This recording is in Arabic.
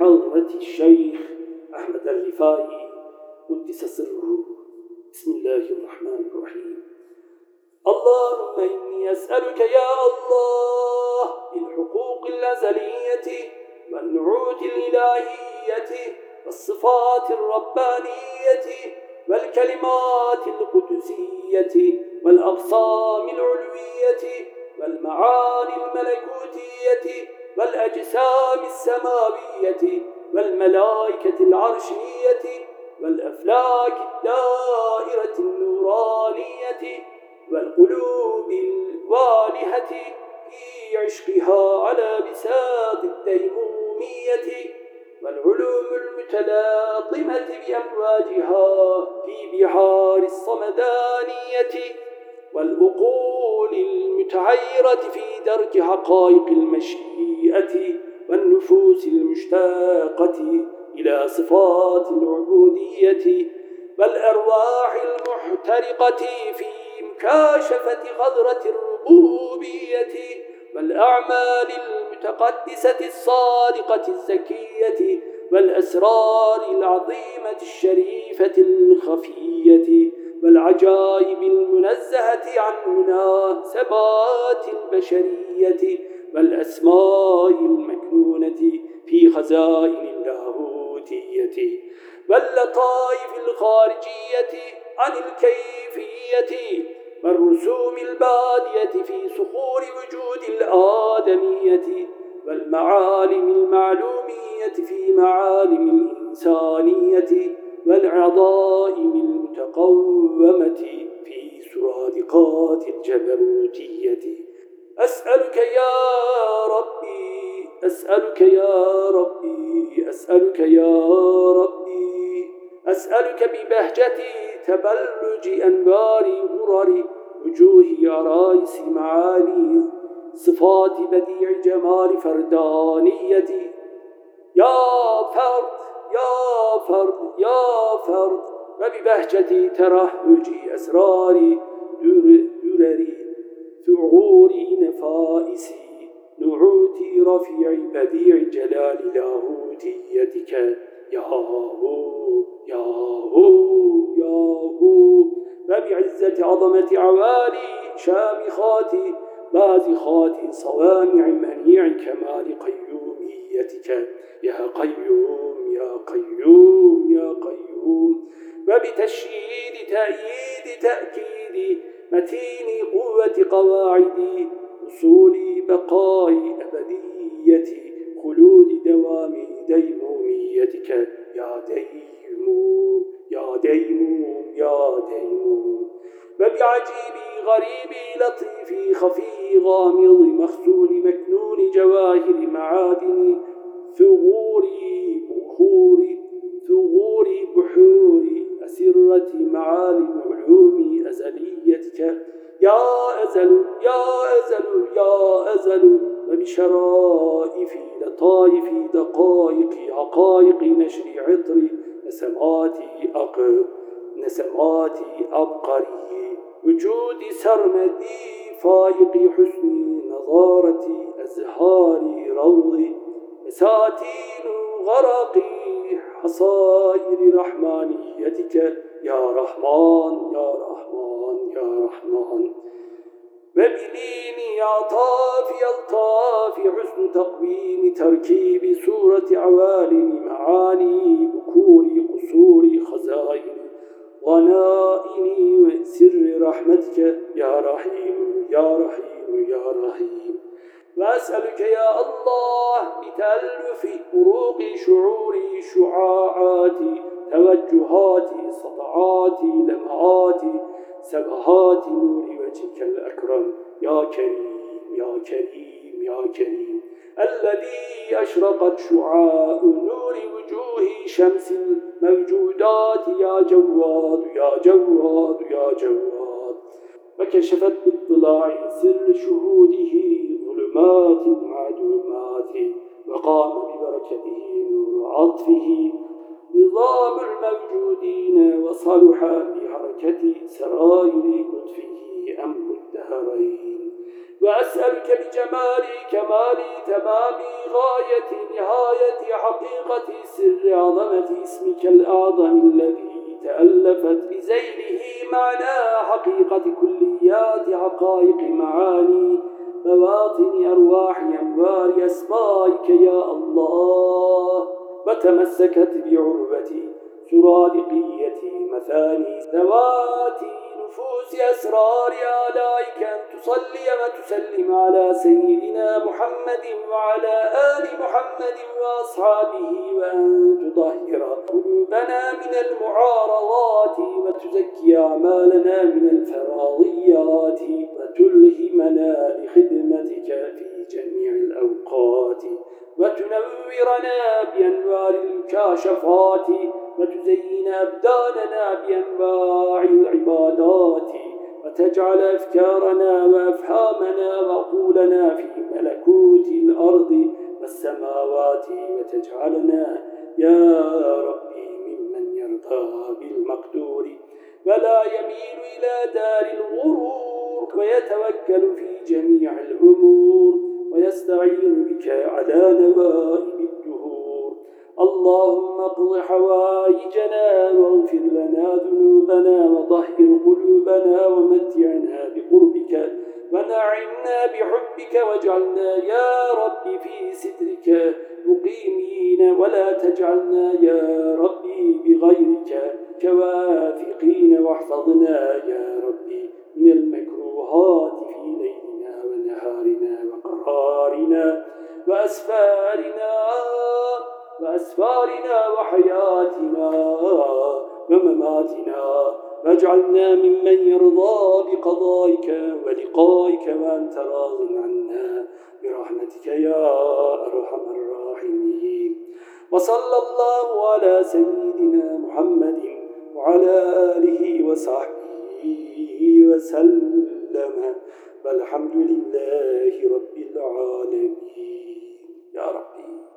حضرة الشيخ أحمد الرفاعي قدس سره. بسم الله الرحمن الرحيم. اللهم إني أسألك يا الله بالحقوق الأزلية والنعوت الإلهية والصفات الربانية والكلمات القدسية والأقسام العلوية والمعاني الملكوتية والأجسام السماوية والملائكة العرشية والأفلاك الدائرة النورانية والقلوب الوالهة في عشقها على بساط الديمومية والعلوم المتلاطمة بأمواجها في بحار الصمدانية والعقول المتعيرة في درك حقائق المشيئة والنفوس المشتاقة إلى صفات العبودية والأرواح المحترقة في مكاشفة خضرة الربوبية والأعمال المتقدسة الصادقة الزكية والأسرار العظيمة الشريفة الخفية والعجائب المنزهة عن مناسبات البشرية والأسماء المكنونة في خزائن اللاهوتية واللطائف الخارجية عن الكيفية والرسوم البادية في صخور وجود الآدمية والمعالم المعلومية في معالم الإنسانية والعظائم المتقومة في سرادقات الجبروتية. أسألك يا ربي أسألك يا ربي أسألك يا ربي أسألك ببهجة تبلج أنوار غرر وجوه عرائس معاني صفات بديع جمال فردانية يا فرد يا فرد يا فرد وببهجة ترهج أسرار درر ثغور نفائس. نعوت رفيع بديع جلال لاهوتيتك. يا هو يا هو يا هو. وبعزة عظمة عوالي شامخات. بازخات صوامع منيع كمال قيوميتك. يا قيوم يا قيوم يا قيوم. وبتشييد تأييد تأكيد متين قوة قواعد وصول بقاء أبدية خلود دوام ديموميتك. يا ديموم يا ديموم يا ديموم وبعجيب غريب لطيف خفي غامض مخزون مكنون جواهر معادن ثغور بخور ثغور بحور. أسرة معالم علوم أزليتك. يا أزل يا أزل يا أزل. وبشرائف لطائف دقائق عقائق نشر عطر نسمات أق نسمات أبقري وجود سرمدي فائق حسن نظارة أزهار روض بساتين غرق حصائر رحمانيتك. يا رحمن يا رحمن يا رحمن. وبلين عطاف ألطاف حسن تقويم تركيب سورة عوالم معاني بكور قصور خزائن. غنائن وسر رحمتك. يا رحيم يا رحيم يا رحيم. وأسألك يا الله بتألف طرق شعوري شعاعاتي توجهاتي سطعاتي لمعاتي سبهات نور وجهك الأكرم. يا كريم يا كريم يا كريم. الذي أشرقت شعاع نور وجوه شمس الموجودات يا جواد يا جواد يا جواد. وكشفت باطلاع سر شهوده ظلمات معدومات وقام ببركته نور عطفه. نظام الموجودين وصلح بحركة سرائر لطفه أمر الدهرين. وأسألك بجمالي كمالي تمامي غايتي نهايتي حقيقتي سر عظمة اسمك الأعظم الذي تألفت بزيله معنى حقيقة كليات حقائق معاني. مواطن أرواح أنوار أسمائك يا الله. وتمسكت بعروتي سرادقيتي مثاني ذواتي نفوس أسرار آلائك أن تصلي وتسلم على سيدنا محمد وعلى آل محمد وأصحابه وأن تطهر قلوبنا من المعارضات وتزكي أعمالنا من الفراضيات وتلهمنا الكاشفات وتزين أبداننا بأنواع العبادات وتجعل أفكارنا وأفهامنا وعقولنا في ملكوت الأرض والسماوات وتجعلنا يا ربي ممن يرضى بالمقدور. ولا يميل إلى دار الغرور ويتوكل في جميع الأمور ويستعين بك على نوائب الدهور. اللهم اقض حوائجنا واغفر لنا ذنوبنا وطهر قلوبنا ومتعنا بقربك ونعمنا بحبك واجعلنا يا رب في سترك مقيمين ولا تجعلنا يا ربي بغيرك كواثقين واحفظنا ومماتنا واجعلنا ممن يرضى بقضائك ولقائك وأنت راض عنا برحمتك يا أرحم الراحمين. وصلى الله على سيدنا محمد وعلى آله وصحبه وسلم. والحمد لله رب العالمين. يا ربي